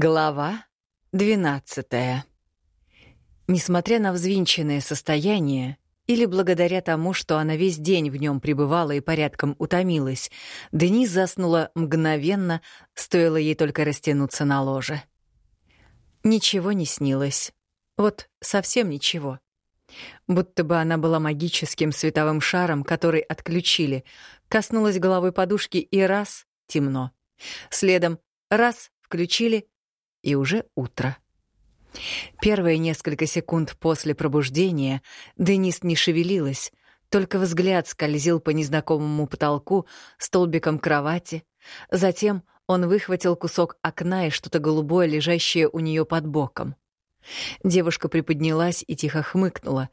Глава двенадцатая. Несмотря на взвинченное состояние, или благодаря тому, что она весь день в нем пребывала и порядком утомилась, Денис заснула мгновенно, стоило ей только растянуться на ложе. Ничего не снилось. Вот совсем ничего. Будто бы она была магическим световым шаром, который отключили, коснулась головой подушки и раз — темно. Следом раз — включили — и уже утро. Первые несколько секунд после пробуждения Денис не шевелилась, только взгляд скользил по незнакомому потолку, столбиком кровати. Затем он выхватил кусок окна и что-то голубое, лежащее у нее под боком. Девушка приподнялась и тихо хмыкнула.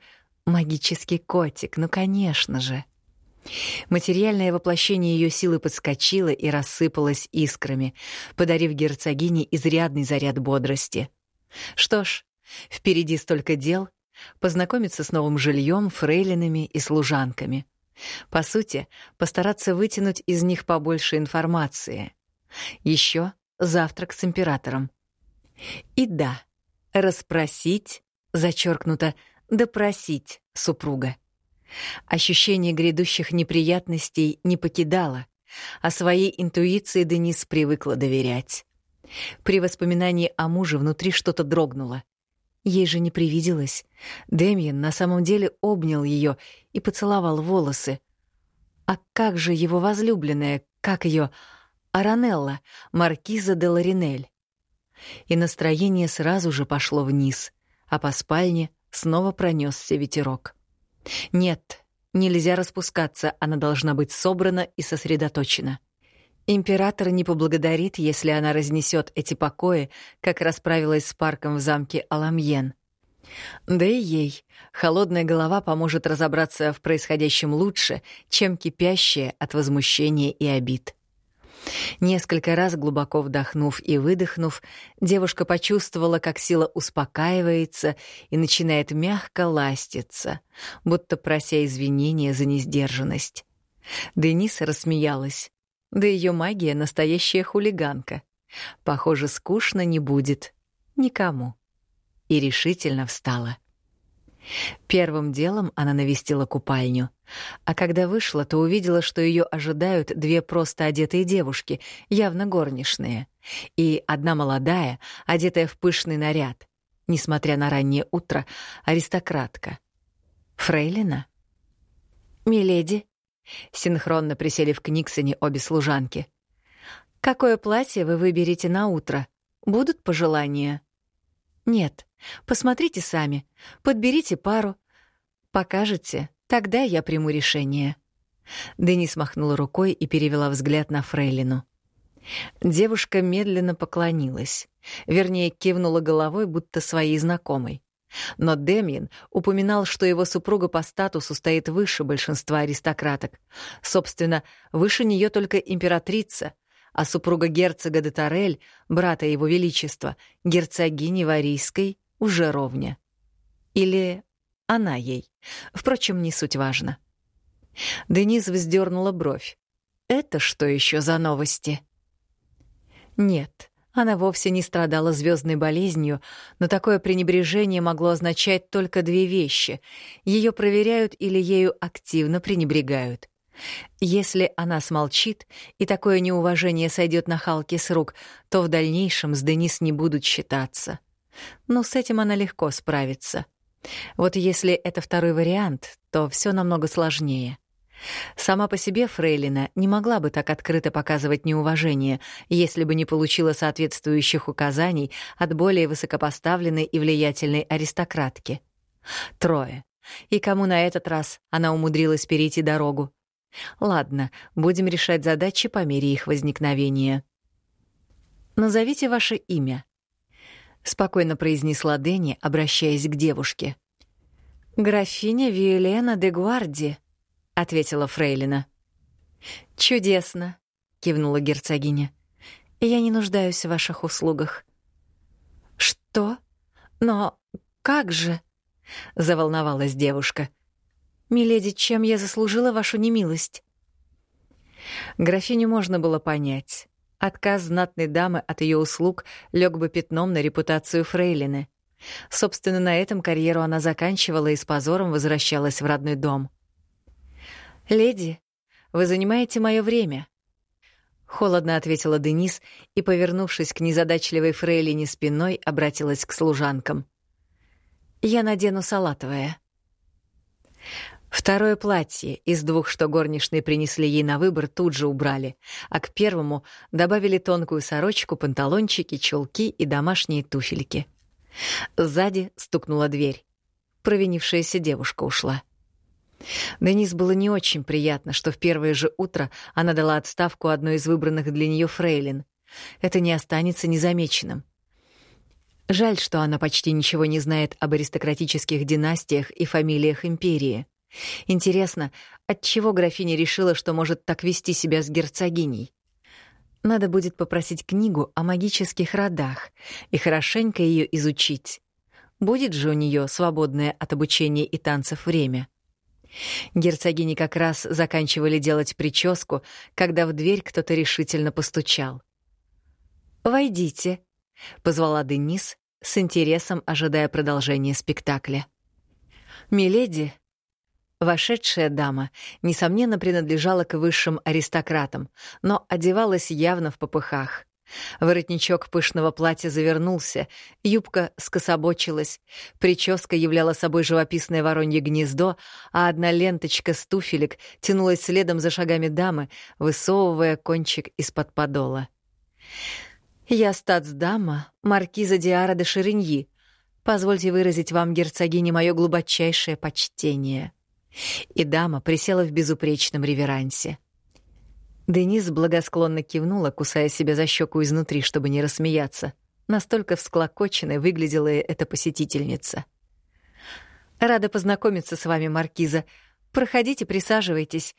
«Магический котик, ну, конечно же!» Материальное воплощение ее силы подскочило и рассыпалось искрами, подарив герцогине изрядный заряд бодрости. Что ж, впереди столько дел — познакомиться с новым жильем, фрейлинами и служанками. По сути, постараться вытянуть из них побольше информации. Еще завтрак с императором. И да, расспросить, зачеркнуто, допросить супруга. Ощущение грядущих неприятностей не покидало, а своей интуиции Денис привыкла доверять. При воспоминании о муже внутри что-то дрогнуло. Ей же не привиделось. Демьян на самом деле обнял ее и поцеловал волосы. А как же его возлюбленная, как ее Аранелла, маркиза де Ларинель? И настроение сразу же пошло вниз, а по спальне снова пронесся ветерок. Нет, нельзя распускаться, она должна быть собрана и сосредоточена. Император не поблагодарит, если она разнесет эти покои, как расправилась с парком в замке Аламьен. Да и ей холодная голова поможет разобраться в происходящем лучше, чем кипящая от возмущения и обид. Несколько раз глубоко вдохнув и выдохнув, девушка почувствовала, как сила успокаивается и начинает мягко ластиться, будто прося извинения за несдержанность. Дениса рассмеялась. Да ее магия — настоящая хулиганка. Похоже, скучно не будет. Никому. И решительно встала. Первым делом она навестила купальню. А когда вышла, то увидела, что ее ожидают две просто одетые девушки, явно горничные, и одна молодая, одетая в пышный наряд, несмотря на раннее утро, аристократка. Фрейлина? «Миледи», — синхронно присели в Книксоне обе служанки. «Какое платье вы выберете на утро? Будут пожелания?» «Нет, посмотрите сами, подберите пару. Покажете, тогда я приму решение». Денис махнула рукой и перевела взгляд на Фрейлину. Девушка медленно поклонилась, вернее, кивнула головой, будто своей знакомой. Но Демьян упоминал, что его супруга по статусу стоит выше большинства аристократок. Собственно, выше нее только императрица — а супруга герцога де Тарель, брата его величества, герцогини Варийской, уже ровня. Или она ей. Впрочем, не суть важно. Денис вздернула бровь. «Это что еще за новости?» Нет, она вовсе не страдала звездной болезнью, но такое пренебрежение могло означать только две вещи. Ее проверяют или ею активно пренебрегают. Если она смолчит, и такое неуважение сойдет на Халке с рук, то в дальнейшем с Денис не будут считаться. Но с этим она легко справится. Вот если это второй вариант, то все намного сложнее. Сама по себе Фрейлина не могла бы так открыто показывать неуважение, если бы не получила соответствующих указаний от более высокопоставленной и влиятельной аристократки. Трое. И кому на этот раз она умудрилась перейти дорогу? Ладно, будем решать задачи по мере их возникновения. «Назовите ваше имя», — спокойно произнесла Дэнни, обращаясь к девушке. «Графиня Виолена де Гварди», — ответила Фрейлина. «Чудесно», — кивнула герцогиня. «Я не нуждаюсь в ваших услугах». «Что? Но как же?» — заволновалась девушка. «Миледи, чем я заслужила вашу немилость?» Графиню можно было понять. Отказ знатной дамы от ее услуг лег бы пятном на репутацию Фрейлины. Собственно, на этом карьеру она заканчивала и с позором возвращалась в родной дом. «Леди, вы занимаете мое время», — холодно ответила Денис и, повернувшись к незадачливой фрейлине спиной, обратилась к служанкам. «Я надену салатовое». Второе платье из двух, что горничные принесли ей на выбор, тут же убрали, а к первому добавили тонкую сорочку, панталончики, чулки и домашние туфельки. Сзади стукнула дверь. Провинившаяся девушка ушла. Денис было не очень приятно, что в первое же утро она дала отставку одной из выбранных для нее фрейлин. Это не останется незамеченным. Жаль, что она почти ничего не знает об аристократических династиях и фамилиях империи. Интересно, отчего графиня решила, что может так вести себя с герцогиней? Надо будет попросить книгу о магических родах и хорошенько ее изучить. Будет же у нее свободное от обучения и танцев время. Герцогини как раз заканчивали делать прическу, когда в дверь кто-то решительно постучал. «Войдите», — позвала Денис, с интересом ожидая продолжения спектакля. «Миледи», Вошедшая дама, несомненно, принадлежала к высшим аристократам, но одевалась явно в попыхах. Воротничок пышного платья завернулся, юбка скособочилась, прическа являла собой живописное воронье гнездо, а одна ленточка с туфелек тянулась следом за шагами дамы, высовывая кончик из-под подола. «Я статсдама, маркиза Диара де Шереньи. Позвольте выразить вам, герцогине, мое глубочайшее почтение». И дама присела в безупречном реверансе. Денис благосклонно кивнула, кусая себя за щеку изнутри, чтобы не рассмеяться. Настолько всклокоченной выглядела эта посетительница. «Рада познакомиться с вами, Маркиза. Проходите, присаживайтесь.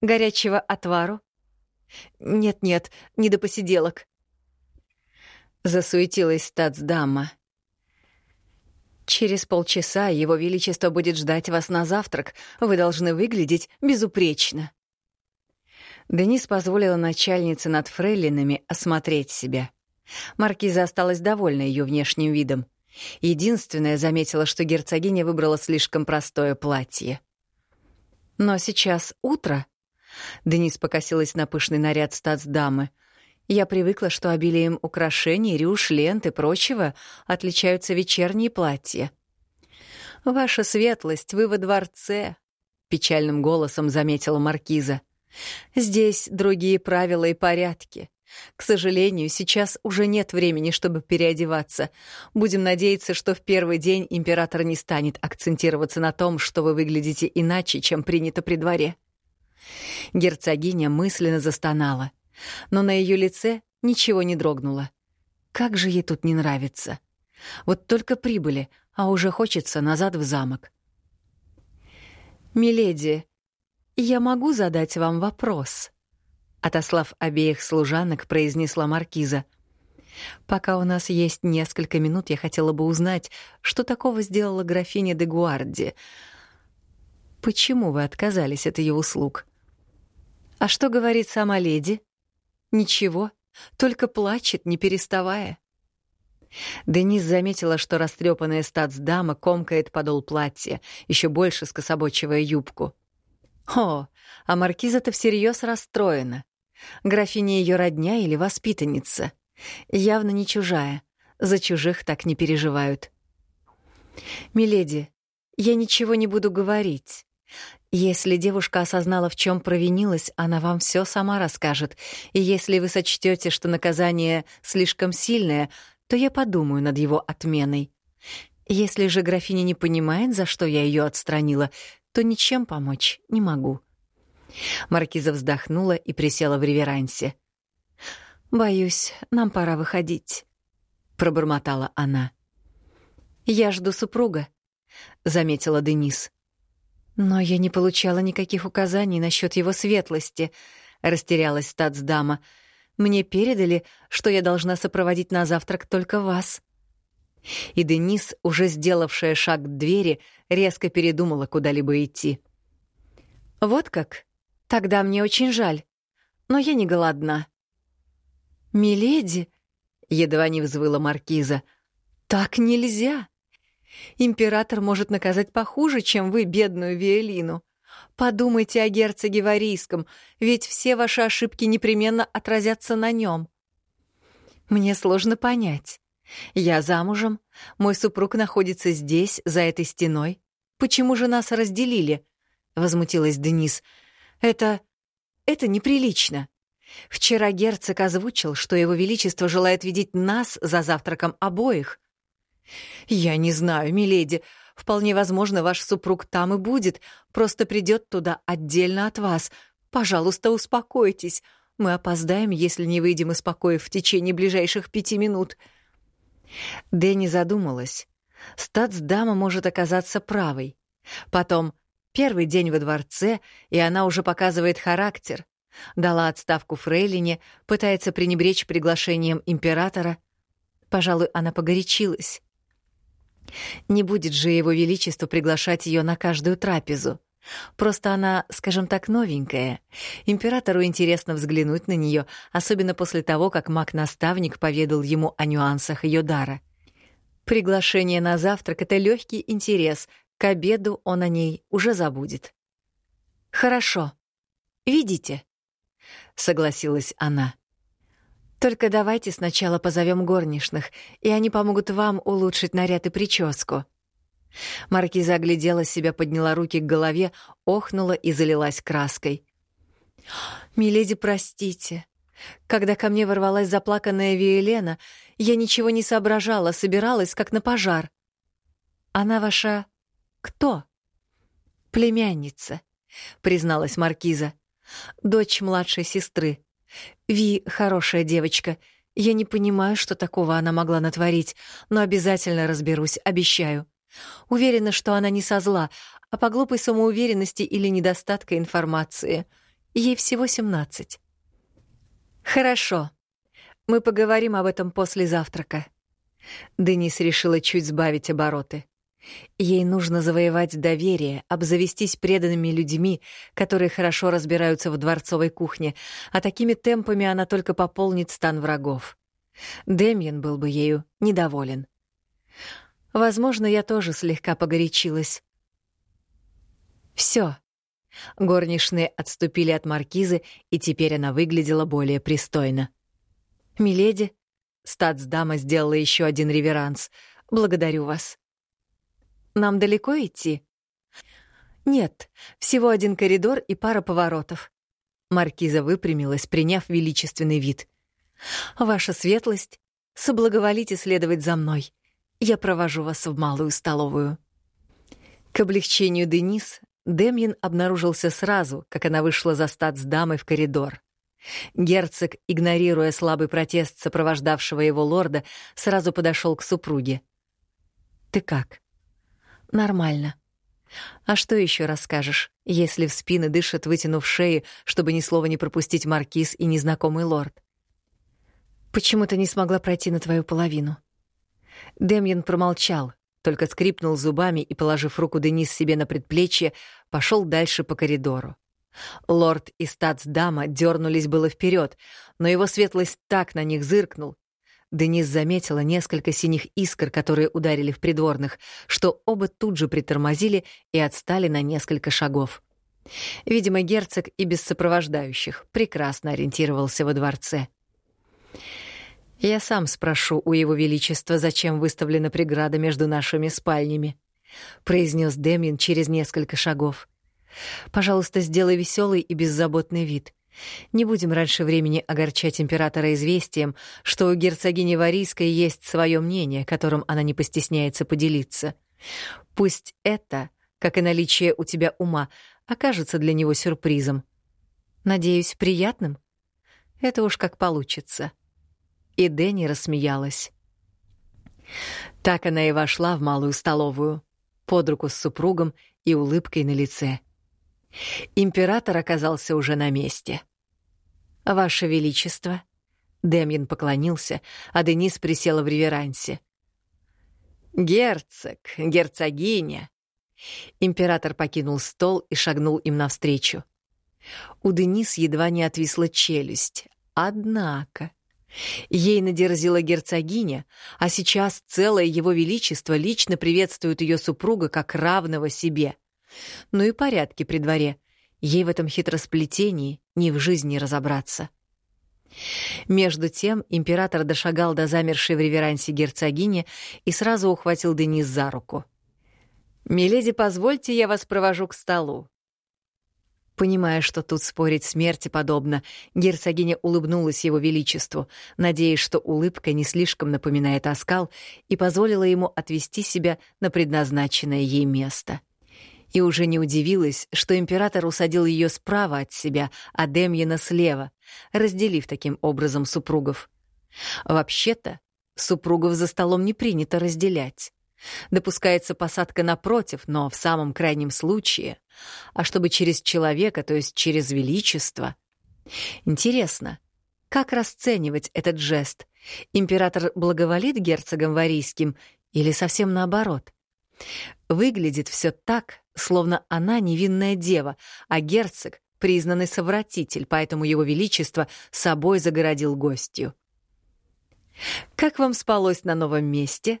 Горячего отвару?» «Нет-нет, не до посиделок». Засуетилась стацдама. «Через полчаса Его Величество будет ждать вас на завтрак. Вы должны выглядеть безупречно». Денис позволила начальнице над фрейлинами осмотреть себя. Маркиза осталась довольна ее внешним видом. Единственное, заметила, что герцогиня выбрала слишком простое платье. «Но сейчас утро», — Денис покосилась на пышный наряд стацдамы — я привыкла, что обилием украшений, рюш, лент и прочего отличаются вечерние платья. «Ваша светлость, вы во дворце», — печальным голосом заметила маркиза. «Здесь другие правила и порядки. К сожалению, сейчас уже нет времени, чтобы переодеваться. Будем надеяться, что в первый день император не станет акцентироваться на том, что вы выглядите иначе, чем принято при дворе». Герцогиня мысленно застонала — но на ее лице ничего не дрогнуло. Как же ей тут не нравится. Вот только прибыли, а уже хочется назад в замок. «Миледи, я могу задать вам вопрос?» Отослав обеих служанок, произнесла Маркиза. «Пока у нас есть несколько минут, я хотела бы узнать, что такого сделала графиня де Гуарди. Почему вы отказались от ее услуг?» «А что говорит сама леди?» Ничего, только плачет, не переставая. Денис заметила, что растрепанная стацдама комкает подол платья, еще больше скособочивая юбку. О, а маркиза-то всерьез расстроена. Графиня ее родня или воспитанница. Явно не чужая. За чужих так не переживают. «Миледи, я ничего не буду говорить. Если девушка осознала, в чем провинилась, она вам все сама расскажет. И если вы сочтете, что наказание слишком сильное, то я подумаю над его отменой. Если же графиня не понимает, за что я ее отстранила, то ничем помочь не могу. Маркиза вздохнула и присела в реверансе. «Боюсь, нам пора выходить», — пробормотала она. «Я жду супруга», — заметила Денис. Но я не получала никаких указаний насчет его светлости, растерялась стацдама. Мне передали, что я должна сопроводить на завтрак только вас. И Денис, уже сделавшая шаг к двери, резко передумала куда-либо идти. Вот как? Тогда мне очень жаль. Но я не голодна. «Миледи!» — едва не взвыла маркиза. «Так нельзя! Император может наказать похуже, чем вы, бедную Виолину. Подумайте о герцоге Варийском, ведь все ваши ошибки непременно отразятся на нем. Мне сложно понять. Я замужем, мой супруг находится здесь, за этой стеной. Почему же нас разделили? Возмутилась Денис. Это... это неприлично. Вчера герцог озвучил, что его величество желает видеть нас за завтраком обоих. «Я не знаю, миледи. Вполне возможно, ваш супруг там и будет, просто придет туда отдельно от вас. Пожалуйста, успокойтесь. Мы опоздаем, если не выйдем из покоя в течение ближайших пяти минут». Дэнни задумалась. Статсдама может оказаться правой. Потом первый день во дворце, и она уже показывает характер. Дала отставку Фрейлине, пытается пренебречь приглашением императора. Пожалуй, она погорячилась. Не будет же его величество приглашать ее на каждую трапезу. Просто она, скажем так, новенькая. Императору интересно взглянуть на нее, особенно после того, как маг-наставник поведал ему о нюансах ее дара. Приглашение на завтрак — это легкий интерес. К обеду он о ней уже забудет. «Хорошо. Видите?» — согласилась она. Только давайте сначала позовем горничных, и они помогут вам улучшить наряд и прическу». Маркиза оглядела себя, подняла руки к голове, охнула и залилась краской. «Миледи, простите. Когда ко мне ворвалась заплаканная Виелена, я ничего не соображала, собиралась, как на пожар. Она ваша... кто?» «Племянница», — призналась Маркиза. «Дочь младшей сестры. Ви хорошая девочка. Я не понимаю, что такого она могла натворить, но обязательно разберусь, обещаю. Уверена, что она не со зла, а по глупой самоуверенности или недостатка информации. Ей всего семнадцать. Хорошо. Мы поговорим об этом после завтрака. Денис решила чуть сбавить обороты. Ей нужно завоевать доверие, обзавестись преданными людьми, которые хорошо разбираются в дворцовой кухне, а такими темпами она только пополнит стан врагов. Демьян был бы ею недоволен. Возможно, я тоже слегка погорячилась. Все. Горничные отступили от маркизы, и теперь она выглядела более пристойно. «Миледи», — статсдама сделала еще один реверанс, — «благодарю вас». Нам далеко идти? Нет, всего один коридор и пара поворотов. Маркиза выпрямилась, приняв величественный вид. Ваша светлость, соблаговолите следовать за мной. Я провожу вас в малую столовую. К облегчению Денис Демьян обнаружился сразу, как она вышла за стат с дамой в коридор. Герцог, игнорируя слабый протест сопровождавшего его лорда, сразу подошел к супруге. «Ты как?» Нормально. А что еще расскажешь, если в спины дышат, вытянув шеи, чтобы ни слова не пропустить маркиз и незнакомый лорд? Почему ты не смогла пройти на твою половину? Демьян промолчал, только скрипнул зубами и, положив руку Денис себе на предплечье, пошел дальше по коридору. Лорд и статсдама дернулись было вперед, но его светлость так на них зыркнул, Денис заметила несколько синих искр, которые ударили в придворных, что оба тут же притормозили и отстали на несколько шагов. Видимо, герцог и без сопровождающих прекрасно ориентировался во дворце. «Я сам спрошу у его величества, зачем выставлена преграда между нашими спальнями», — произнес Демин через несколько шагов. «Пожалуйста, сделай веселый и беззаботный вид. Не будем раньше времени огорчать императора известием, что у герцогини Варийской есть свое мнение, которым она не постесняется поделиться. Пусть это, как и наличие у тебя ума, окажется для него сюрпризом. Надеюсь, приятным? Это уж как получится. И Дэнни рассмеялась. Так она и вошла в малую столовую, под руку с супругом и улыбкой на лице. Император оказался уже на месте. «Ваше Величество!» Демьян поклонился, а Денис присела в реверансе. «Герцог, герцогиня!» Император покинул стол и шагнул им навстречу. У Денис едва не отвисла челюсть. Однако... Ей надерзила герцогиня, а сейчас целое его величество лично приветствует ее супруга как равного себе. Ну и порядки при дворе. Ей в этом хитросплетении ни в жизни разобраться. Между тем император дошагал до замершей в реверансе герцогини и сразу ухватил Денис за руку. «Миледи, позвольте, я вас провожу к столу». Понимая, что тут спорить смерти подобно, герцогиня улыбнулась его величеству, надеясь, что улыбка не слишком напоминает оскал, и позволила ему отвести себя на предназначенное ей место. И уже не удивилась, что император усадил ее справа от себя, а Демьена слева, разделив таким образом супругов. Вообще-то, супругов за столом не принято разделять. Допускается посадка напротив, но в самом крайнем случае. А чтобы через человека, то есть через величество. Интересно, как расценивать этот жест? Император благоволит герцогам варийским или совсем наоборот? Выглядит все так, словно она невинная дева, а герцог — признанный совратитель, поэтому его величество собой загородил гостью. «Как вам спалось на новом месте?»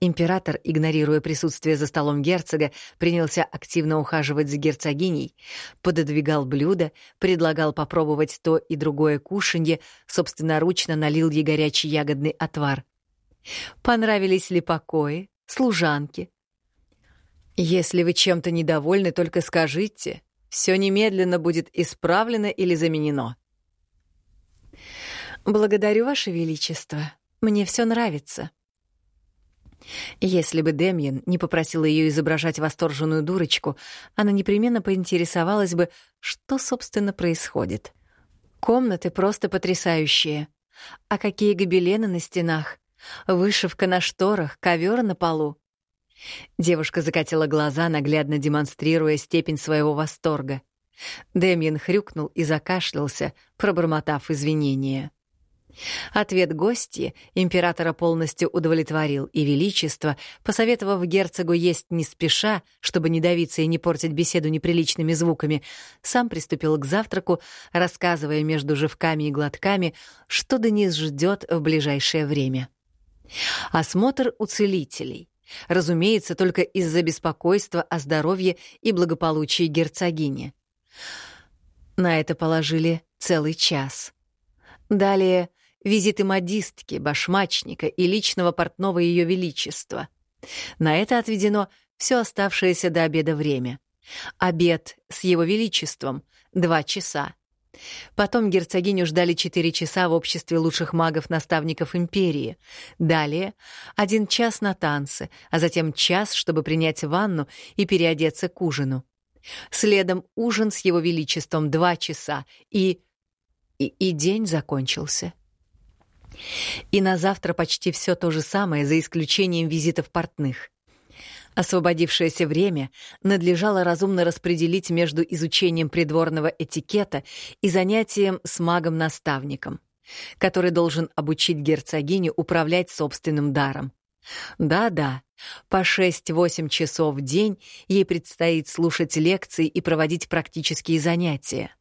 Император, игнорируя присутствие за столом герцога, принялся активно ухаживать за герцогиней, пододвигал блюда, предлагал попробовать то и другое кушанье, собственноручно налил ей горячий ягодный отвар. Понравились ли покои, служанки? Если вы чем-то недовольны, только скажите. Все немедленно будет исправлено или заменено. Благодарю, Ваше Величество. Мне все нравится. Если бы Демьян не попросил ее изображать восторженную дурочку, она непременно поинтересовалась бы, что, собственно, происходит. Комнаты просто потрясающие. А какие гобелены на стенах? Вышивка на шторах, ковер на полу. Девушка закатила глаза, наглядно демонстрируя степень своего восторга. Демьян хрюкнул и закашлялся, пробормотав извинения. Ответ гости императора полностью удовлетворил, и Величество, посоветовав герцогу есть не спеша, чтобы не давиться и не портить беседу неприличными звуками, сам приступил к завтраку, рассказывая между живками и глотками, что Денис ждет в ближайшее время. Осмотр у целителей. Разумеется, только из-за беспокойства о здоровье и благополучии герцогини. На это положили целый час. Далее — визиты модистки, башмачника и личного портного Ее Величества. На это отведено все оставшееся до обеда время. Обед с Его Величеством — два часа. Потом герцогиню ждали четыре часа в обществе лучших магов-наставников империи. Далее — один час на танцы, а затем час, чтобы принять ванну и переодеться к ужину. Следом ужин с его величеством два часа, и... и, и день закончился. И на завтра почти все то же самое, за исключением визитов портных. Освободившееся время надлежало разумно распределить между изучением придворного этикета и занятием с магом-наставником, который должен обучить герцогиню управлять собственным даром. Да-да, по 6-8 часов в день ей предстоит слушать лекции и проводить практические занятия.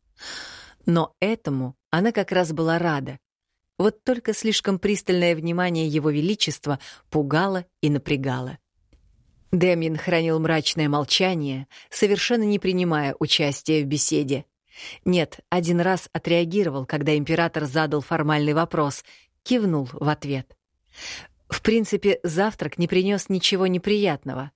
Но этому она как раз была рада, вот только слишком пристальное внимание Его Величества пугало и напрягало. Демин хранил мрачное молчание, совершенно не принимая участия в беседе. Нет, один раз отреагировал, когда император задал формальный вопрос, кивнул в ответ. В принципе, завтрак не принес ничего неприятного.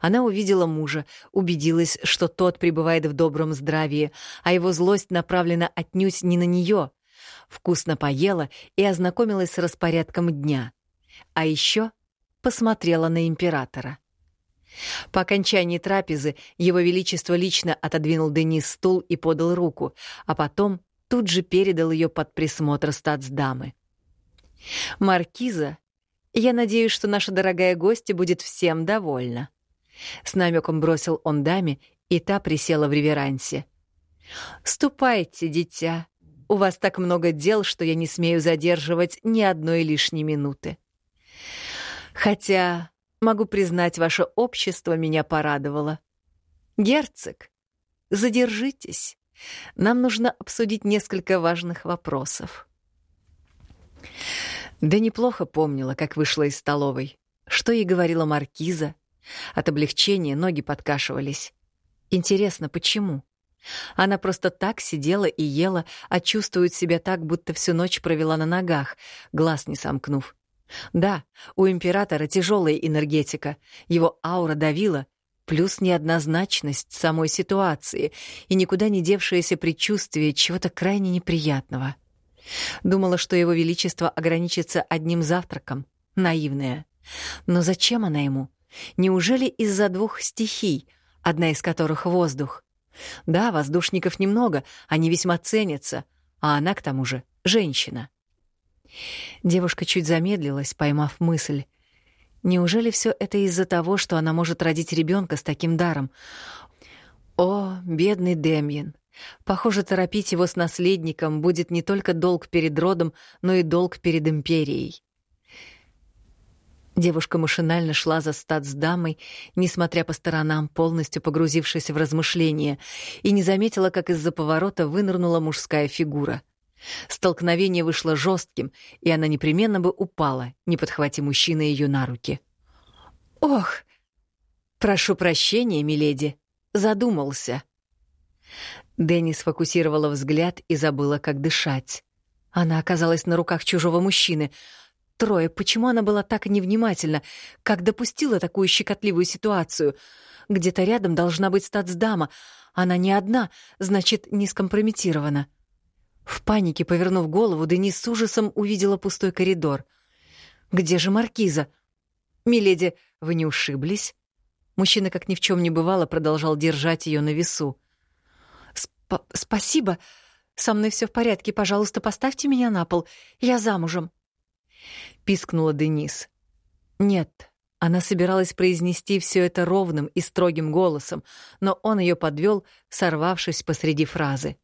Она увидела мужа, убедилась, что тот пребывает в добром здравии, а его злость направлена отнюдь не на нее, вкусно поела и ознакомилась с распорядком дня. А еще посмотрела на императора. По окончании трапезы его величество лично отодвинул Денис стул и подал руку, а потом тут же передал ее под присмотр статсдамы. «Маркиза, я надеюсь, что наша дорогая гостья будет всем довольна». С намеком бросил он даме, и та присела в реверансе. «Ступайте, дитя, у вас так много дел, что я не смею задерживать ни одной лишней минуты. Хотя, могу признать, ваше общество меня порадовало. Герцог, задержитесь. Нам нужно обсудить несколько важных вопросов. Да неплохо помнила, как вышла из столовой. Что ей говорила маркиза. От облегчения ноги подкашивались. Интересно, почему? Она просто так сидела и ела, а чувствует себя так, будто всю ночь провела на ногах, глаз не сомкнув. Да, у императора тяжелая энергетика, его аура давила, плюс неоднозначность самой ситуации и никуда не девшееся предчувствие чего-то крайне неприятного. Думала, что его величество ограничится одним завтраком. Наивная. Но зачем она ему? Неужели из-за двух стихий, одна из которых — воздух? Да, воздушников немного, они весьма ценятся, а она, к тому же, женщина. Девушка чуть замедлилась, поймав мысль. Неужели все это из-за того, что она может родить ребенка с таким даром? О, бедный Демьян! Похоже, торопить его с наследником будет не только долг перед родом, но и долг перед империей. Девушка машинально шла за статсдамой, несмотря по сторонам, полностью погрузившись в размышления, и не заметила, как из-за поворота вынырнула мужская фигура. Столкновение вышло жестким, и она непременно бы упала, не подхвати мужчина ее на руки. «Ох! Прошу прощения, миледи!» Задумался. Дэнни сфокусировала взгляд и забыла, как дышать. Она оказалась на руках чужого мужчины — Трое, почему она была так невнимательна? Как допустила такую щекотливую ситуацию? Где-то рядом должна быть стацдама. Она не одна, значит, не скомпрометирована. В панике, повернув голову, Денис с ужасом увидела пустой коридор. «Где же маркиза?» «Миледи, вы не ушиблись?» Мужчина, как ни в чем не бывало, продолжал держать ее на весу. Сп «Спасибо. Со мной все в порядке. Пожалуйста, поставьте меня на пол. Я замужем». — пискнула Денис. «Нет». Она собиралась произнести все это ровным и строгим голосом, но он ее подвел, сорвавшись посреди фразы.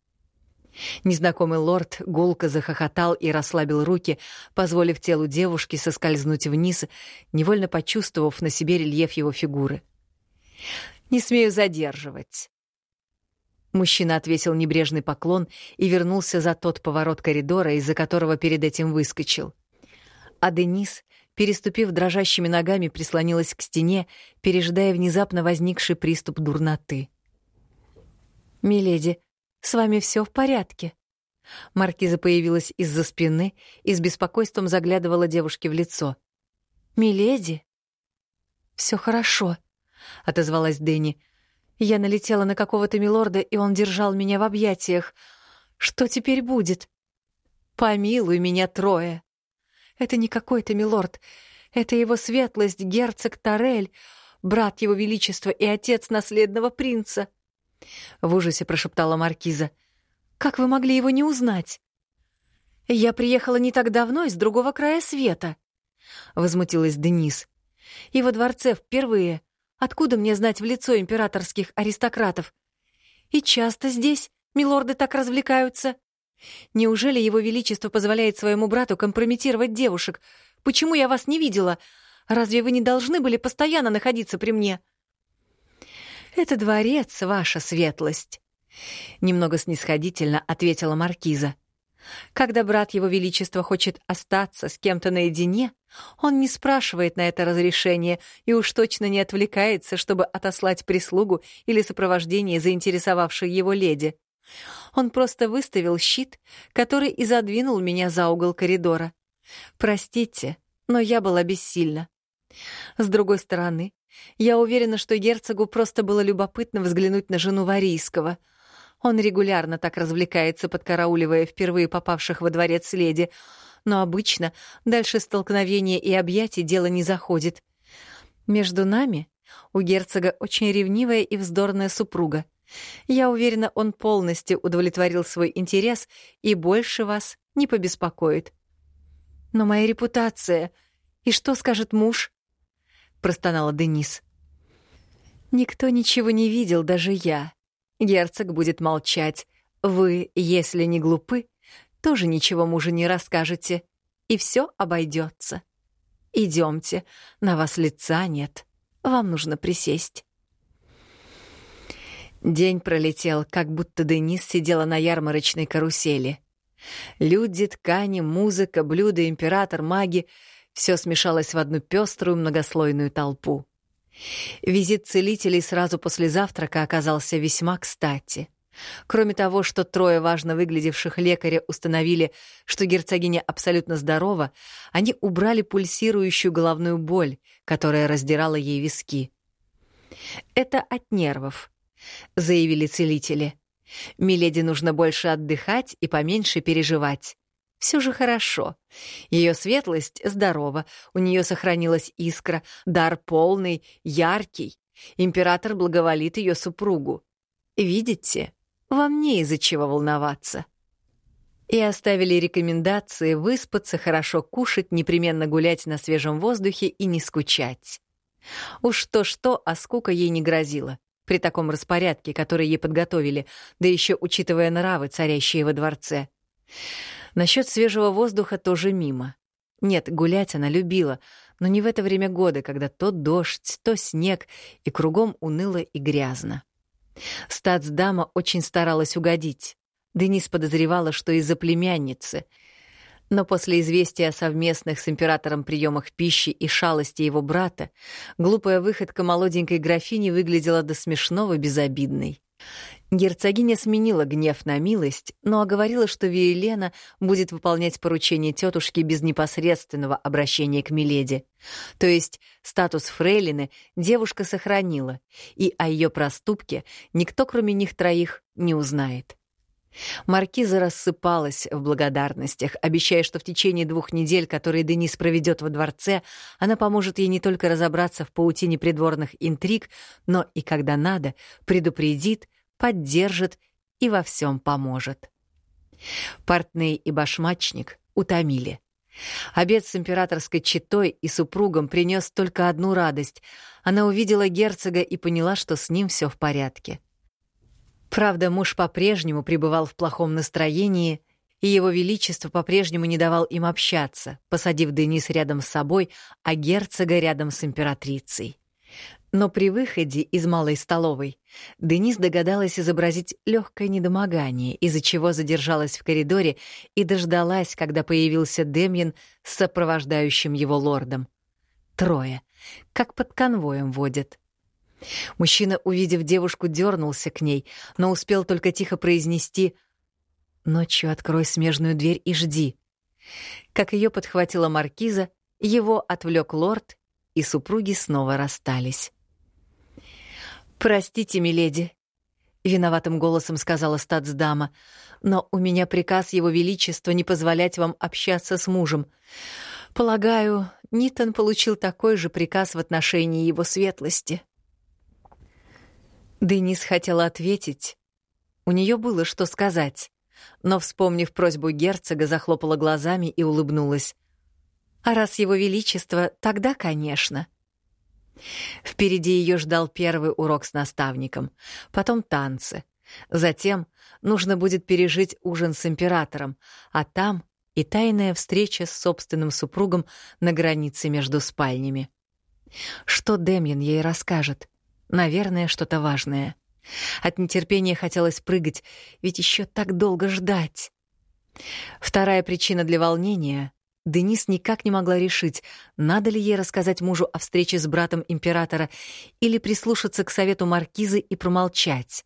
Незнакомый лорд гулко захохотал и расслабил руки, позволив телу девушки соскользнуть вниз, невольно почувствовав на себе рельеф его фигуры. «Не смею задерживать». Мужчина отвесил небрежный поклон и вернулся за тот поворот коридора, из-за которого перед этим выскочил а Денис, переступив дрожащими ногами, прислонилась к стене, пережидая внезапно возникший приступ дурноты. «Миледи, с вами все в порядке?» Маркиза появилась из-за спины и с беспокойством заглядывала девушке в лицо. «Миледи?» «Все хорошо», — отозвалась Дэнни. «Я налетела на какого-то милорда, и он держал меня в объятиях. Что теперь будет?» «Помилуй меня, трое!» Это не какой-то милорд. Это его светлость, герцог Тарель, брат его величества и отец наследного принца. В ужасе прошептала маркиза. Как вы могли его не узнать? Я приехала не так давно из другого края света. Возмутилась Денис. И во дворце впервые. Откуда мне знать в лицо императорских аристократов? И часто здесь милорды так развлекаются. Неужели его величество позволяет своему брату компрометировать девушек? Почему я вас не видела? Разве вы не должны были постоянно находиться при мне? Это дворец, ваша светлость, немного снисходительно ответила маркиза. Когда брат его величества хочет остаться с кем-то наедине, он не спрашивает на это разрешение и уж точно не отвлекается, чтобы отослать прислугу или сопровождение заинтересовавшей его леди. Он просто выставил щит, который и задвинул меня за угол коридора. Простите, но я была бессильна. С другой стороны, я уверена, что герцогу просто было любопытно взглянуть на жену Варийского. Он регулярно так развлекается, подкарауливая впервые попавших во дворец леди, но обычно дальше столкновения и объятий дело не заходит. Между нами у герцога очень ревнивая и вздорная супруга — я уверена, он полностью удовлетворил свой интерес и больше вас не побеспокоит. Но моя репутация... И что скажет муж? Простонала Денис. Никто ничего не видел, даже я. Герцог будет молчать. Вы, если не глупы, тоже ничего мужу не расскажете. И все обойдется. Идемте, на вас лица нет. Вам нужно присесть. День пролетел, как будто Денис сидела на ярмарочной карусели. Люди, ткани, музыка, блюда, император, маги — все смешалось в одну пеструю многослойную толпу. Визит целителей сразу после завтрака оказался весьма кстати. Кроме того, что трое важно выглядевших лекаря установили, что герцогиня абсолютно здорова, они убрали пульсирующую головную боль, которая раздирала ей виски. «Это от нервов», — заявили целители. «Миледи нужно больше отдыхать и поменьше переживать. Все же хорошо. Ее светлость здорова, у нее сохранилась искра, дар полный, яркий. Император благоволит ее супругу. Видите, вам не из-за чего волноваться. И оставили рекомендации выспаться, хорошо кушать, непременно гулять на свежем воздухе и не скучать. Уж то-что, а скука ей не грозила при таком распорядке, который ей подготовили, да еще учитывая нравы, царящие во дворце. Насчет свежего воздуха тоже мимо. Нет, гулять она любила, но не в это время года, когда то дождь, то снег, и кругом уныло и грязно. Стацдама очень старалась угодить. Денис подозревала, что из-за племянницы. Но после известия о совместных с императором приемах пищи и шалости его брата, глупая выходка молоденькой графини выглядела до смешного безобидной. Герцогиня сменила гнев на милость, но оговорила, что Виелена будет выполнять поручение тетушки без непосредственного обращения к Миледи. То есть статус фрейлины девушка сохранила, и о ее проступке никто, кроме них троих, не узнает. Маркиза рассыпалась в благодарностях, обещая, что в течение двух недель, которые Денис проведет во дворце, она поможет ей не только разобраться в паутине придворных интриг, но и, когда надо, предупредит, поддержит и во всем поможет. Портный и башмачник утомили. Обед с императорской четой и супругом принес только одну радость. Она увидела герцога и поняла, что с ним все в порядке. Правда, муж по-прежнему пребывал в плохом настроении, и его величество по-прежнему не давал им общаться, посадив Денис рядом с собой, а герцога рядом с императрицей. Но при выходе из малой столовой Денис догадалась изобразить легкое недомогание, из-за чего задержалась в коридоре и дождалась, когда появился Демьян с сопровождающим его лордом. Трое, как под конвоем водят. Мужчина, увидев девушку, дернулся к ней, но успел только тихо произнести «Ночью открой смежную дверь и жди». Как ее подхватила маркиза, его отвлек лорд, и супруги снова расстались. «Простите, миледи», — виноватым голосом сказала статсдама, «но у меня приказ Его Величества не позволять вам общаться с мужем. Полагаю, Нитон получил такой же приказ в отношении его светлости». Денис хотела ответить. У нее было что сказать, но, вспомнив просьбу герцога, захлопала глазами и улыбнулась. «А раз его величество, тогда, конечно». Впереди ее ждал первый урок с наставником, потом танцы. Затем нужно будет пережить ужин с императором, а там и тайная встреча с собственным супругом на границе между спальнями. Что Демьян ей расскажет? Наверное, что-то важное. От нетерпения хотелось прыгать, ведь еще так долго ждать. Вторая причина для волнения Денис никак не могла решить, надо ли ей рассказать мужу о встрече с братом императора или прислушаться к совету маркизы и промолчать.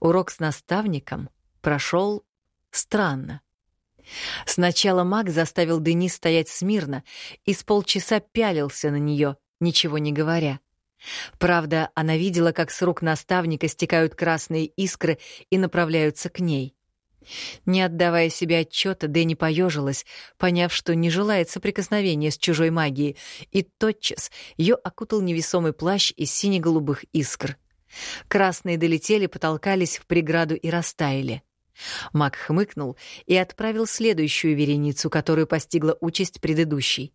Урок с наставником прошел странно. Сначала маг заставил Денис стоять смирно и с полчаса пялился на нее, ничего не говоря. Правда, она видела, как с рук наставника стекают красные искры и направляются к ней. Не отдавая себе отчета, Дэнни поежилась, поняв, что не желает соприкосновения с чужой магией, и тотчас ее окутал невесомый плащ из сине-голубых искр. Красные долетели, потолкались в преграду и растаяли. Маг хмыкнул и отправил следующую вереницу, которую постигла участь предыдущей.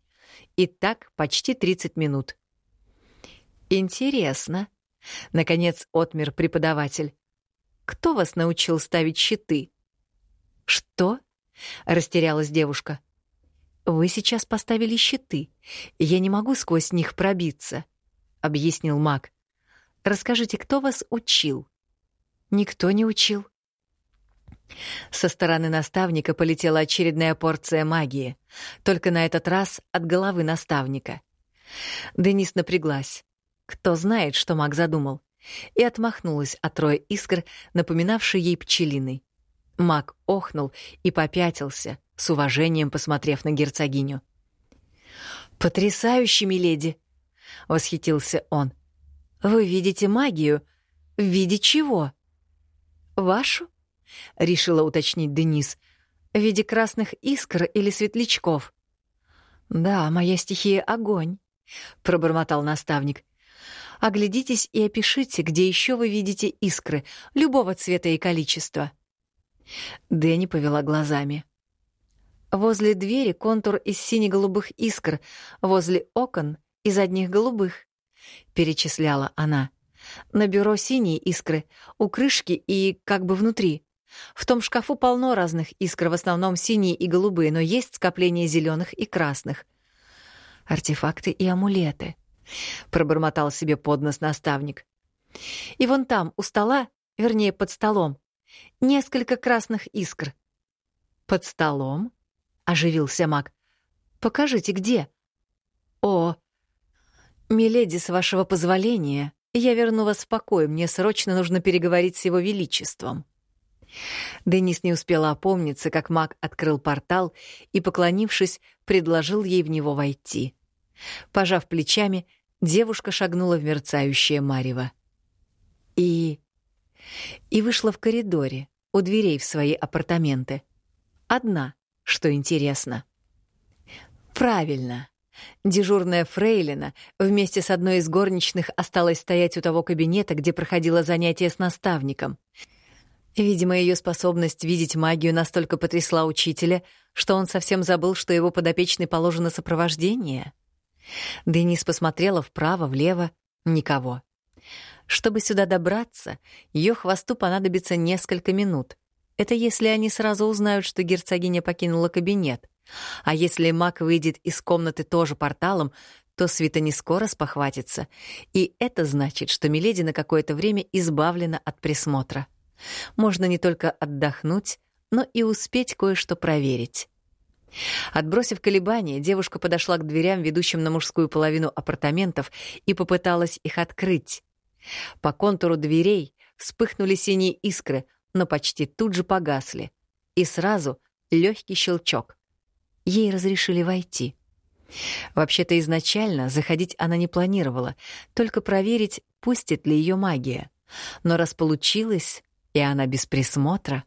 И так почти 30 минут. «Интересно», — наконец отмер преподаватель. «Кто вас научил ставить щиты?» «Что?» — растерялась девушка. «Вы сейчас поставили щиты. Я не могу сквозь них пробиться», — объяснил маг. «Расскажите, кто вас учил?» «Никто не учил». Со стороны наставника полетела очередная порция магии, только на этот раз от головы наставника. Денис напряглась. Кто знает, что маг задумал. И отмахнулась от роя искр, напоминавшей ей пчелиной. Маг охнул и попятился, с уважением посмотрев на герцогиню. «Потрясающе, миледи!» — восхитился он. «Вы видите магию? В виде чего?» «Вашу?» — решила уточнить Денис. «В виде красных искр или светлячков?» «Да, моя стихия — огонь», — пробормотал наставник. «Оглядитесь и опишите, где еще вы видите искры, любого цвета и количества». Дэнни повела глазами. Возле двери контур из сине-голубых искр, возле окон — из одних голубых, — перечисляла она. На бюро синие искры, у крышки и как бы внутри. В том шкафу полно разных искр, в основном синие и голубые, но есть скопление зеленых и красных. Артефакты и амулеты, — пробормотал себе под нос наставник. И вон там, у стола, вернее, под столом, несколько красных искр. «Под столом?» — оживился маг. «Покажите, где?» «О, миледи, с вашего позволения, я верну вас в покой, мне срочно нужно переговорить с его величеством». Денис не успела опомниться, как маг открыл портал и, поклонившись, предложил ей в него войти. Пожав плечами, девушка шагнула в мерцающее марево. И и вышла в коридоре, у дверей в свои апартаменты. Одна, что интересно. Правильно. Дежурная фрейлина вместе с одной из горничных осталась стоять у того кабинета, где проходило занятие с наставником. Видимо, ее способность видеть магию настолько потрясла учителя, что он совсем забыл, что его подопечный положено сопровождение. Денис посмотрела вправо, влево — никого. Чтобы сюда добраться, ее хвосту понадобится несколько минут. Это если они сразу узнают, что герцогиня покинула кабинет. А если маг выйдет из комнаты тоже порталом, то свита не скоро спохватится. И это значит, что Миледи на какое-то время избавлена от присмотра. Можно не только отдохнуть, но и успеть кое-что проверить. Отбросив колебания, девушка подошла к дверям, ведущим на мужскую половину апартаментов, и попыталась их открыть. По контуру дверей вспыхнули синие искры, но почти тут же погасли. И сразу легкий щелчок. Ей разрешили войти. Вообще-то изначально заходить она не планировала, только проверить, пустит ли ее магия. Но раз получилось, и она без присмотра,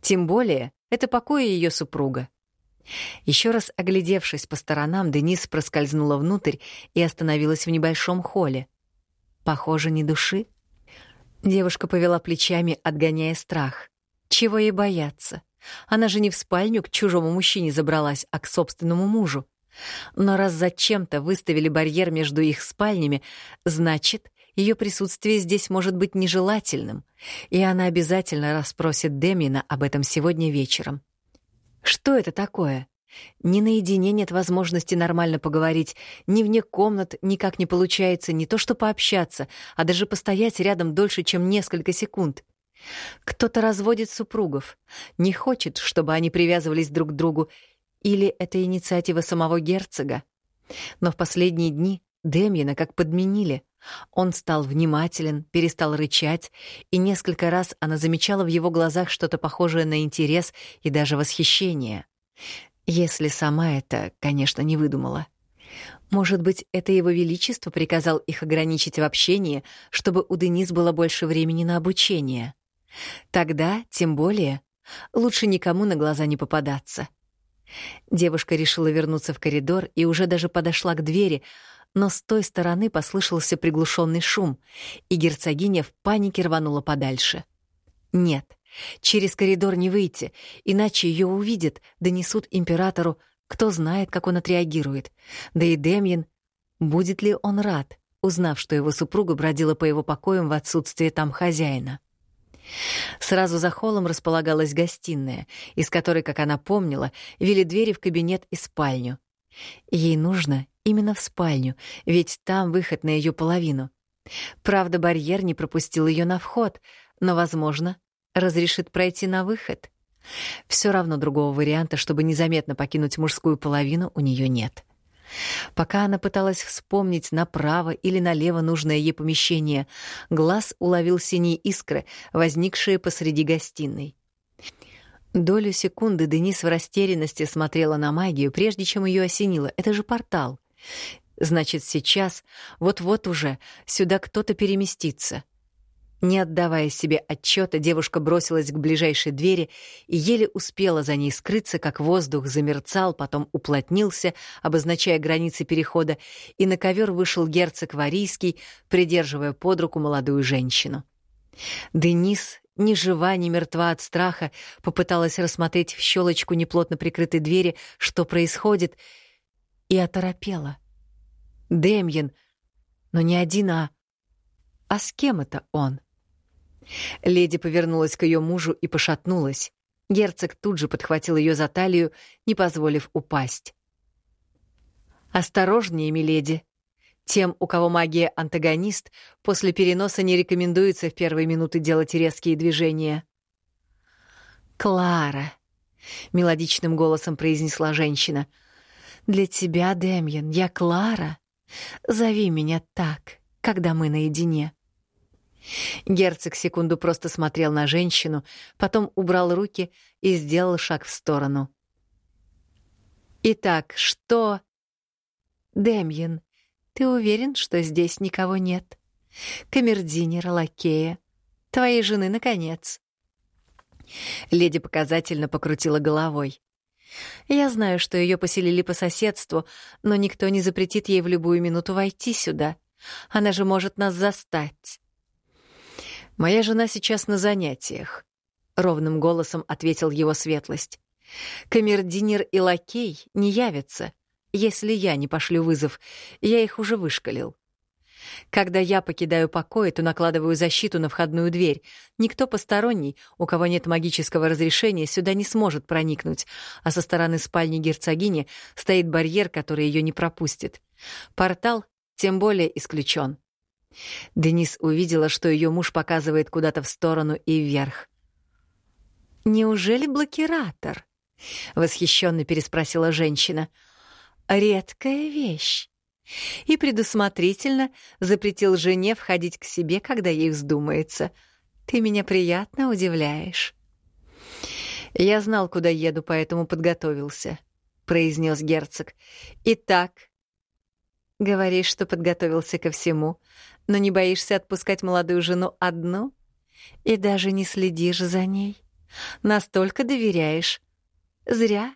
тем более это покои ее супруга. Еще раз оглядевшись по сторонам, Денис проскользнула внутрь и остановилась в небольшом холле. Похоже, ни души. Девушка повела плечами, отгоняя страх. Чего ей бояться? Она же не в спальню к чужому мужчине забралась, а к собственному мужу. Но раз зачем-то выставили барьер между их спальнями, значит, ее присутствие здесь может быть нежелательным, и она обязательно расспросит Демина об этом сегодня вечером. Что это такое? Ни наедине нет возможности нормально поговорить, ни вне комнат никак не получается не то что пообщаться, а даже постоять рядом дольше, чем несколько секунд. Кто-то разводит супругов, не хочет, чтобы они привязывались друг к другу, или это инициатива самого герцога. Но в последние дни Демьяна как подменили. Он стал внимателен, перестал рычать, и несколько раз она замечала в его глазах что-то похожее на интерес и даже восхищение. Если сама это, конечно, не выдумала. Может быть, это его величество приказал их ограничить в общении, чтобы у Денис было больше времени на обучение. Тогда, тем более, лучше никому на глаза не попадаться. Девушка решила вернуться в коридор и уже даже подошла к двери, но с той стороны послышался приглушенный шум, и герцогиня в панике рванула подальше. Нет, Через коридор не выйти, иначе ее увидят, донесут императору, кто знает, как он отреагирует. Да и Демьян, будет ли он рад, узнав, что его супруга бродила по его покоям в отсутствие там хозяина. Сразу за холлом располагалась гостиная, из которой, как она помнила, вели двери в кабинет и спальню. Ей нужно именно в спальню, ведь там выход на ее половину. Правда, барьер не пропустил ее на вход, но, возможно, разрешит пройти на выход. Все равно другого варианта, чтобы незаметно покинуть мужскую половину, у нее нет. Пока она пыталась вспомнить направо или налево нужное ей помещение, глаз уловил синие искры, возникшие посреди гостиной. Долю секунды Денис в растерянности смотрела на магию, прежде чем ее осенило. Это же портал. Значит, сейчас, вот-вот уже, сюда кто-то переместится. Не отдавая себе отчета, девушка бросилась к ближайшей двери и еле успела за ней скрыться, как воздух замерцал, потом уплотнился, обозначая границы перехода, и на ковер вышел герцог Варийский, придерживая под руку молодую женщину. Денис, ни жива, ни мертва от страха, попыталась рассмотреть в щелочку неплотно прикрытой двери, что происходит, и оторопела. Демьян, но не один, а... А с кем это он? Леди повернулась к ее мужу и пошатнулась. Герцог тут же подхватил ее за талию, не позволив упасть. «Осторожнее, миледи. Тем, у кого магия антагонист, после переноса не рекомендуется в первые минуты делать резкие движения». «Клара», — мелодичным голосом произнесла женщина, — «для тебя, Демьян, я Клара. Зови меня так, когда мы наедине». Герцог секунду просто смотрел на женщину, потом убрал руки и сделал шаг в сторону. «Итак, что...» «Демьян, ты уверен, что здесь никого нет? Камердинера, лакея, твоей жены, наконец?» Леди показательно покрутила головой. «Я знаю, что ее поселили по соседству, но никто не запретит ей в любую минуту войти сюда. Она же может нас застать». «Моя жена сейчас на занятиях», — ровным голосом ответил его светлость. «Камердинер и лакей не явятся, если я не пошлю вызов. Я их уже вышкалил. Когда я покидаю покой, то накладываю защиту на входную дверь. Никто посторонний, у кого нет магического разрешения, сюда не сможет проникнуть, а со стороны спальни герцогини стоит барьер, который ее не пропустит. Портал тем более исключен. Денис увидела, что ее муж показывает куда-то в сторону и вверх. «Неужели блокиратор?» — восхищенно переспросила женщина. «Редкая вещь». И предусмотрительно запретил жене входить к себе, когда ей вздумается. «Ты меня приятно удивляешь». «Я знал, куда еду, поэтому подготовился», — произнес герцог. «Итак, Говоришь, что подготовился ко всему, но не боишься отпускать молодую жену одну? И даже не следишь за ней? Настолько доверяешь? Зря.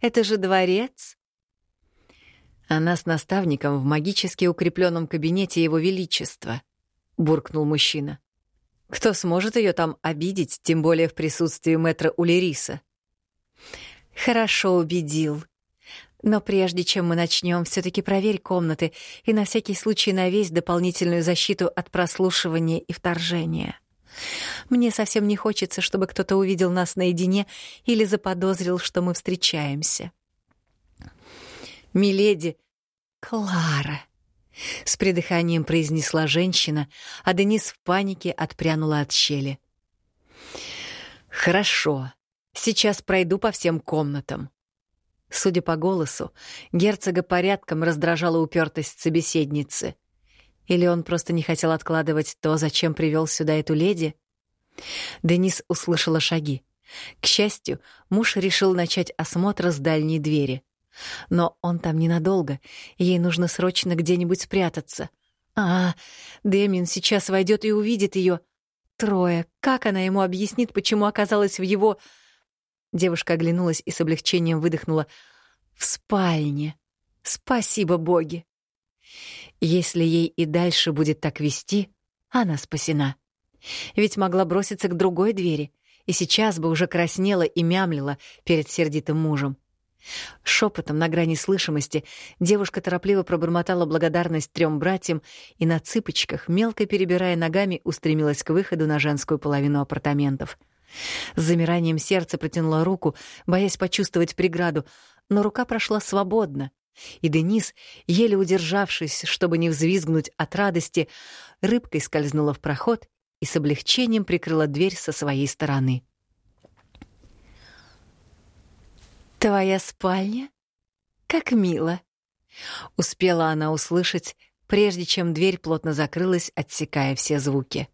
Это же дворец. Она с наставником в магически укрепленном кабинете Его Величества, буркнул мужчина. Кто сможет ее там обидеть, тем более в присутствии мэтра Улериса? Хорошо убедил, но прежде чем мы начнем, все-таки проверь комнаты и на всякий случай навесь дополнительную защиту от прослушивания и вторжения. Мне совсем не хочется, чтобы кто-то увидел нас наедине или заподозрил, что мы встречаемся. «Миледи, Клара!» — с придыханием произнесла женщина, а Денис в панике отпрянула от щели. «Хорошо, сейчас пройду по всем комнатам», Судя по голосу, герцога порядком раздражала упертость собеседницы. Или он просто не хотел откладывать то, зачем привел сюда эту леди? Денис услышала шаги. К счастью, муж решил начать осмотр с дальней двери. Но он там ненадолго, и ей нужно срочно где-нибудь спрятаться. А, Дэмин сейчас войдет и увидит ее. Трое. Как она ему объяснит, почему оказалась в его Девушка оглянулась и с облегчением выдохнула. «В спальне. Спасибо, боги!» Если ей и дальше будет так вести, она спасена. Ведь могла броситься к другой двери, и сейчас бы уже краснела и мямлила перед сердитым мужем. Шепотом на грани слышимости девушка торопливо пробормотала благодарность трем братьям и на цыпочках, мелко перебирая ногами, устремилась к выходу на женскую половину апартаментов — с замиранием сердца протянула руку, боясь почувствовать преграду, но рука прошла свободно, и Денис, еле удержавшись, чтобы не взвизгнуть от радости, рыбкой скользнула в проход и с облегчением прикрыла дверь со своей стороны. «Твоя спальня? Как мило!» Успела она услышать, прежде чем дверь плотно закрылась, отсекая все звуки.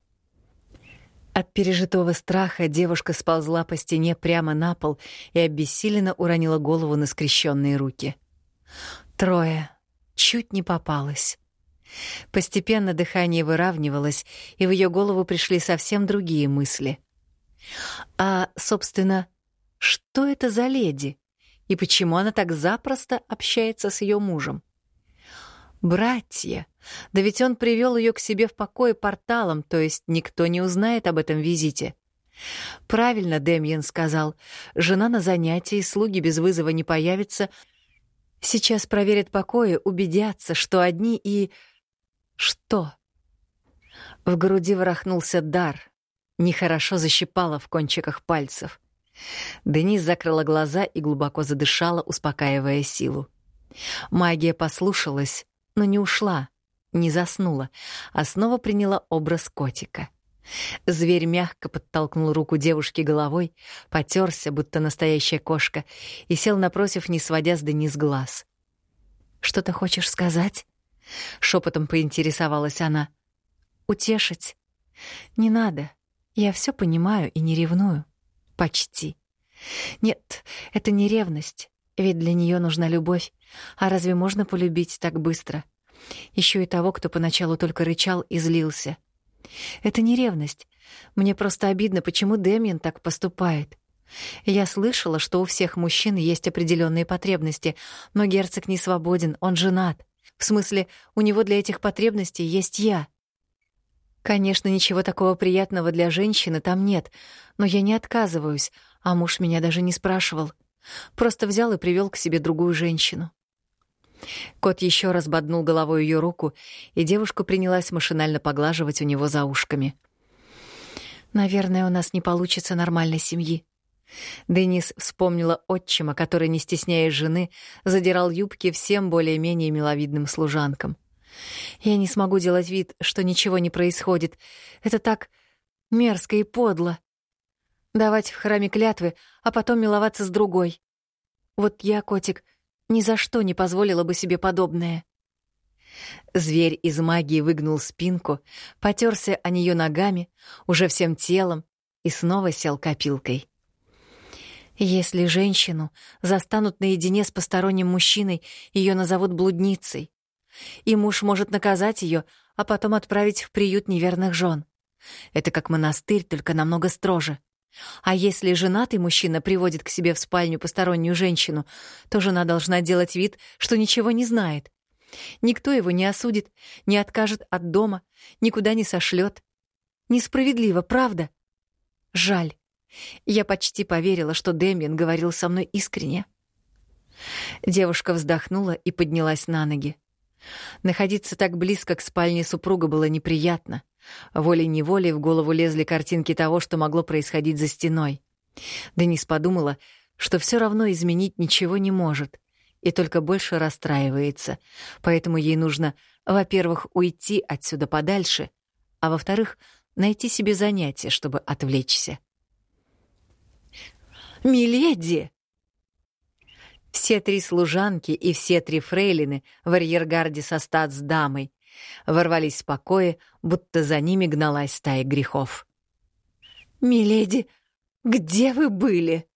От пережитого страха девушка сползла по стене прямо на пол и обессиленно уронила голову на скрещенные руки. Трое. Чуть не попалась. Постепенно дыхание выравнивалось, и в ее голову пришли совсем другие мысли. А, собственно, что это за леди? И почему она так запросто общается с ее мужем? Братья. Да ведь он привел ее к себе в покое порталом, то есть никто не узнает об этом визите. Правильно Демьян сказал. Жена на занятии, слуги без вызова не появятся. Сейчас проверят покои, убедятся, что одни и... Что? В груди ворохнулся дар. Нехорошо защипало в кончиках пальцев. Денис закрыла глаза и глубоко задышала, успокаивая силу. Магия послушалась, но не ушла, не заснула, а снова приняла образ котика. Зверь мягко подтолкнул руку девушки головой, потерся, будто настоящая кошка, и сел напротив, не сводя с Денис глаз. «Что ты хочешь сказать?» — шепотом поинтересовалась она. «Утешить? Не надо. Я все понимаю и не ревную. Почти. Нет, это не ревность, ведь для нее нужна любовь. А разве можно полюбить так быстро? Еще и того, кто поначалу только рычал и злился. Это не ревность. Мне просто обидно, почему Дэмиен так поступает. Я слышала, что у всех мужчин есть определенные потребности, но герцог не свободен, он женат. В смысле, у него для этих потребностей есть я. Конечно, ничего такого приятного для женщины там нет, но я не отказываюсь, а муж меня даже не спрашивал. Просто взял и привел к себе другую женщину. Кот еще раз боднул головой ее руку, и девушка принялась машинально поглаживать у него за ушками. «Наверное, у нас не получится нормальной семьи». Денис вспомнила отчима, который, не стесняясь жены, задирал юбки всем более-менее миловидным служанкам. Я не смогу делать вид, что ничего не происходит. Это так мерзко и подло. Давать в храме клятвы, а потом миловаться с другой. Вот я, котик, ни за что не позволила бы себе подобное. Зверь из магии выгнул спинку, потерся о нее ногами, уже всем телом, и снова сел копилкой. Если женщину застанут наедине с посторонним мужчиной, ее назовут блудницей и муж может наказать ее, а потом отправить в приют неверных жен. Это как монастырь, только намного строже. А если женатый мужчина приводит к себе в спальню постороннюю женщину, то жена должна делать вид, что ничего не знает. Никто его не осудит, не откажет от дома, никуда не сошлет. Несправедливо, правда? Жаль. Я почти поверила, что Дэмиан говорил со мной искренне. Девушка вздохнула и поднялась на ноги. Находиться так близко к спальне супруга было неприятно. Волей-неволей в голову лезли картинки того, что могло происходить за стеной. Денис подумала, что все равно изменить ничего не может и только больше расстраивается, поэтому ей нужно, во-первых, уйти отсюда подальше, а во-вторых, найти себе занятие, чтобы отвлечься. «Миледи!» Все три служанки и все три фрейлины в арьергарде со статс-дамой ворвались в покое, будто за ними гналась стая грехов. «Миледи, где вы были?»